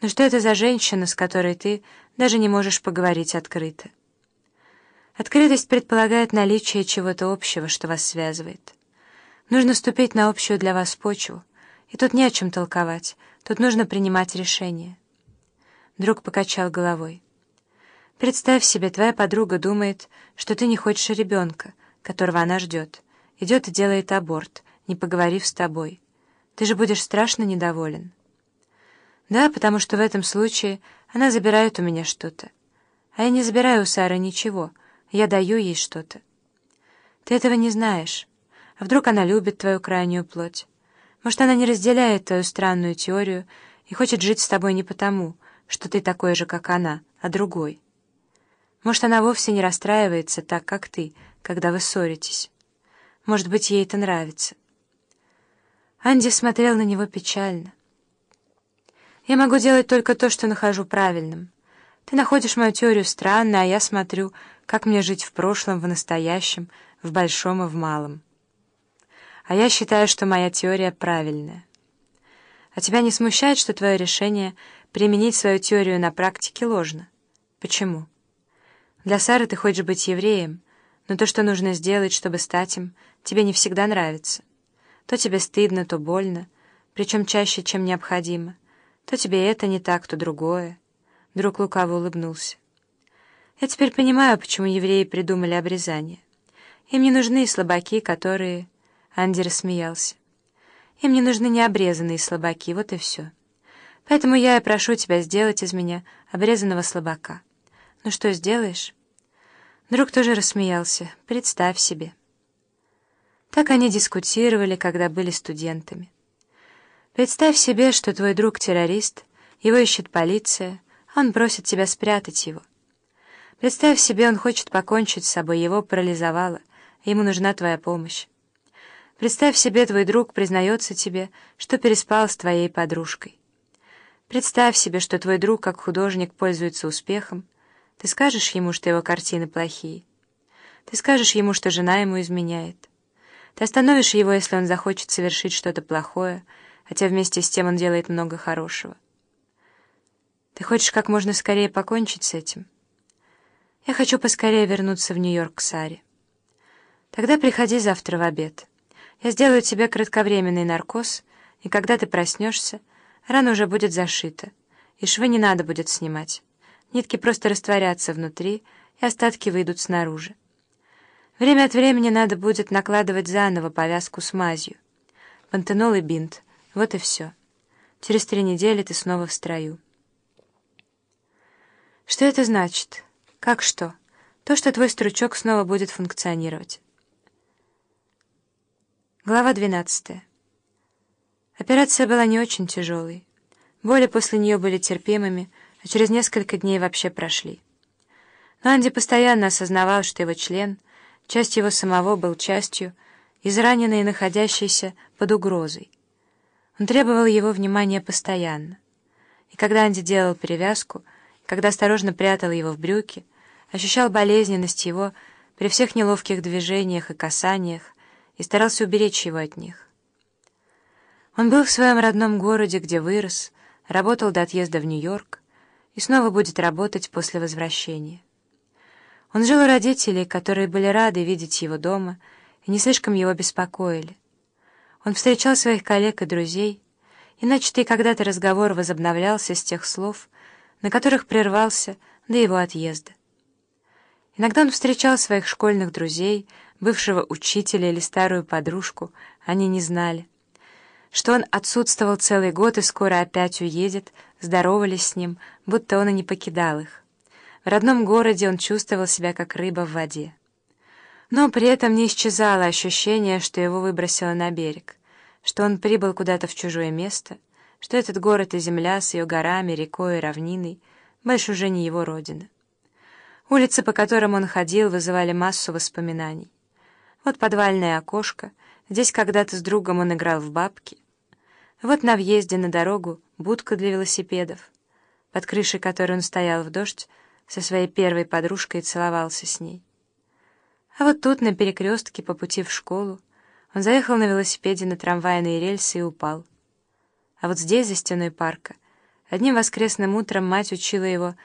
Но что это за женщина, с которой ты даже не можешь поговорить открыто? Открытость предполагает наличие чего-то общего, что вас связывает. Нужно ступить на общую для вас почву, и тут не о чем толковать, тут нужно принимать решение. Друг покачал головой. Представь себе, твоя подруга думает, что ты не хочешь ребенка, которого она ждет, идет и делает аборт, не поговорив с тобой. Ты же будешь страшно недоволен. Да, потому что в этом случае она забирает у меня что-то. А я не забираю у Сары ничего, я даю ей что-то. Ты этого не знаешь. А вдруг она любит твою крайнюю плоть? Может, она не разделяет твою странную теорию и хочет жить с тобой не потому, что ты такой же, как она, а другой. Может, она вовсе не расстраивается так, как ты, когда вы ссоритесь. Может быть, ей это нравится. Анди смотрел на него печально. «Я могу делать только то, что нахожу правильным. Ты находишь мою теорию странной, а я смотрю, как мне жить в прошлом, в настоящем, в большом и в малом. А я считаю, что моя теория правильная. А тебя не смущает, что твое решение применить свою теорию на практике ложно? Почему? Для Сары ты хочешь быть евреем, но то, что нужно сделать, чтобы стать им, тебе не всегда нравится. То тебе стыдно, то больно, причем чаще, чем необходимо. То тебе это не так, то другое. Друг лукаво улыбнулся. Я теперь понимаю, почему евреи придумали обрезание. Им не нужны слабаки, которые... Анди рассмеялся. Им не нужны необрезанные слабаки, вот и все. Поэтому я и прошу тебя сделать из меня обрезанного слабака. Ну что, сделаешь? Друг тоже рассмеялся. Представь себе. Так они дискутировали, когда были студентами. Представь себе, что твой друг террорист, его ищет полиция, он просит тебя спрятать его. Представь себе, он хочет покончить с собой, его парализовало, ему нужна твоя помощь. Представь себе, твой друг признается тебе, что переспал с твоей подружкой. Представь себе, что твой друг, как художник, пользуется успехом. Ты скажешь ему, что его картины плохие. Ты скажешь ему, что жена ему изменяет. Ты остановишь его, если он захочет совершить что-то плохое, хотя вместе с тем он делает много хорошего. Ты хочешь как можно скорее покончить с этим? Я хочу поскорее вернуться в Нью-Йорк к Саре. Тогда приходи завтра в обед. Я сделаю тебе кратковременный наркоз, и когда ты проснешься, рана уже будет зашита, и швы не надо будет снимать. Нитки просто растворятся внутри, и остатки выйдут снаружи. Время от времени надо будет накладывать заново повязку с мазью. Пантенол и бинт. Вот и все. Через три недели ты снова в строю. Что это значит? Как что? То, что твой стручок снова будет функционировать. Глава 12. Операция была не очень тяжелой. Боли после нее были терпимыми, а через несколько дней вообще прошли. Но Анди постоянно осознавал, что его член — Часть его самого был частью, израненной и находящейся под угрозой. Он требовал его внимания постоянно. И когда Анди делал перевязку, когда осторожно прятал его в брюки, ощущал болезненность его при всех неловких движениях и касаниях и старался уберечь его от них. Он был в своем родном городе, где вырос, работал до отъезда в Нью-Йорк и снова будет работать после возвращения. Он жил у родителей, которые были рады видеть его дома и не слишком его беспокоили. Он встречал своих коллег и друзей, и начатый когда-то разговор возобновлялся с тех слов, на которых прервался до его отъезда. Иногда он встречал своих школьных друзей, бывшего учителя или старую подружку, они не знали. Что он отсутствовал целый год и скоро опять уедет, здоровались с ним, будто он и не покидал их. В родном городе он чувствовал себя как рыба в воде. Но при этом не исчезало ощущение, что его выбросило на берег, что он прибыл куда-то в чужое место, что этот город и земля с ее горами, рекой и равниной больше уже не его родина. Улицы, по которым он ходил, вызывали массу воспоминаний. Вот подвальное окошко, здесь когда-то с другом он играл в бабки. Вот на въезде на дорогу будка для велосипедов, под крышей которой он стоял в дождь, со своей первой подружкой и целовался с ней. А вот тут, на перекрестке, по пути в школу, он заехал на велосипеде на трамвайные рельсы и упал. А вот здесь, за стеной парка, Одним воскресным утром мать учила его